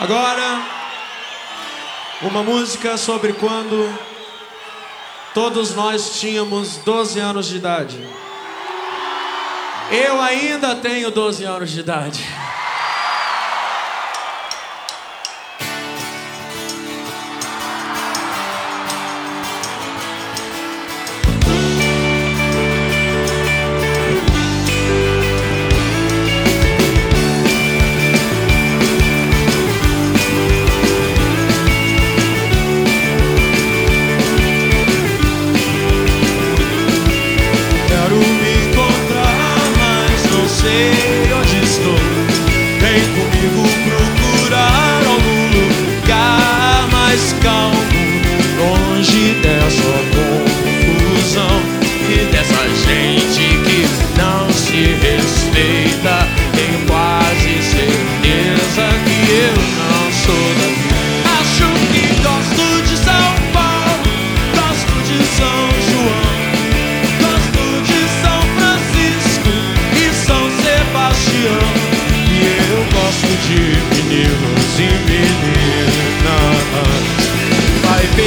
Agora, uma música sobre quando todos nós tínhamos 12 anos de idade. Eu ainda tenho 12 anos de idade. Comigo procurar algum lugar mais calmo, longe dessa confusão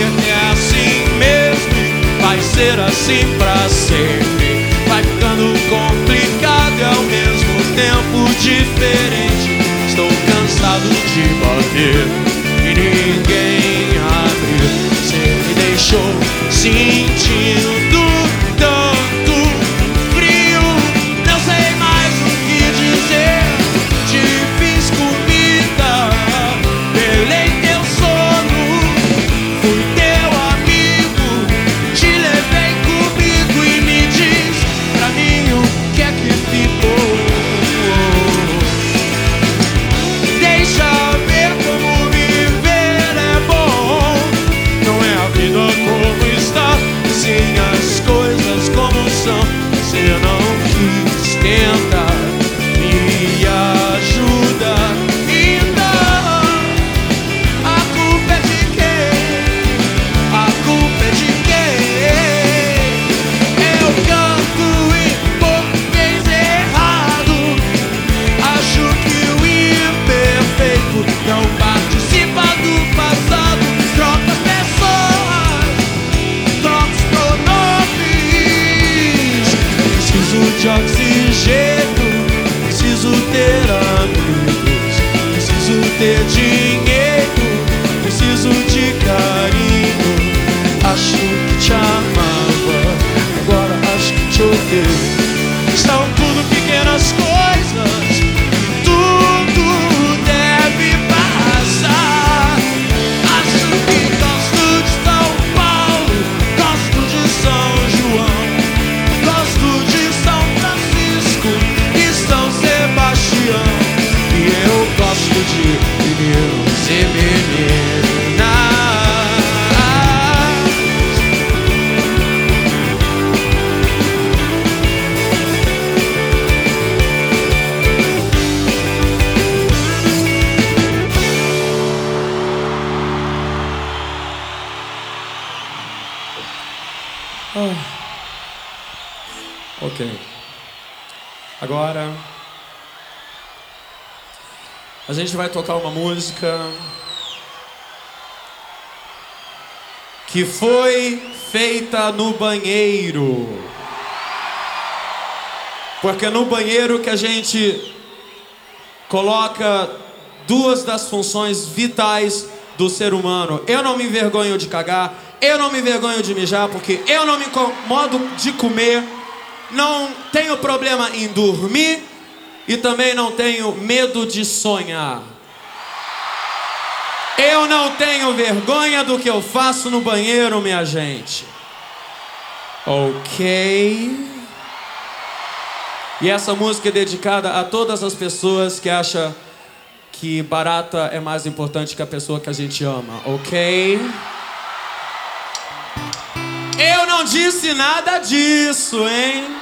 É assim mesmo, vai ser assim pra sempre. Vai ficando complicado e ao mesmo tempo diferente. Estou cansado de bater e ninguém abre. Você me deixou sentindo de oxigênio, preciso ter amigos, preciso ter dinheiro, Ok. Agora a gente vai tocar uma música que foi feita no banheiro. Porque é no banheiro que a gente coloca duas das funções vitais do ser humano. Eu não me envergonho de cagar, eu não me envergonho de mijar, porque eu não me incomodo de comer, não tenho problema em dormir e também não tenho medo de sonhar. Eu não tenho vergonha do que eu faço no banheiro, minha gente. Ok? E essa música é dedicada a todas as pessoas que acham que barata é mais importante que a pessoa que a gente ama, ok? Disse nada disso, hein?